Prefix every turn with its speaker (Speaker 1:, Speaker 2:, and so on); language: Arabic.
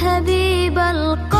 Speaker 1: حبيب القلب.